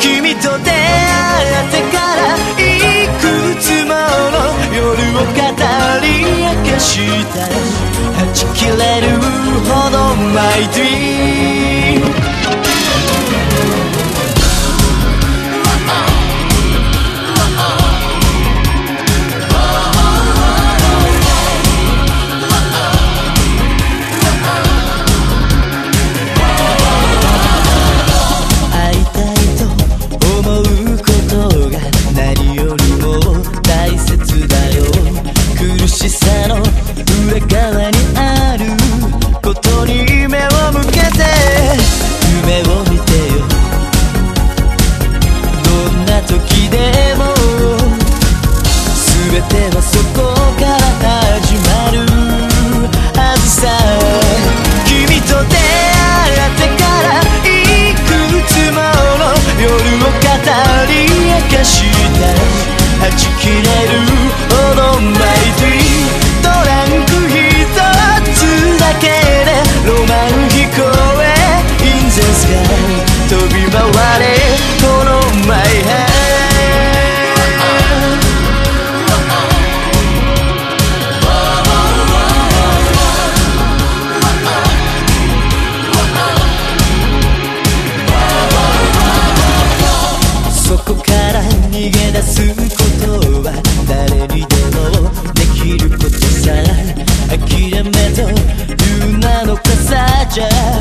君と出会ってからいくつもの夜を語り明かしたはち切れるほど My d r ことが何よりも大切だよ。苦しさの裏側に切れる Roger.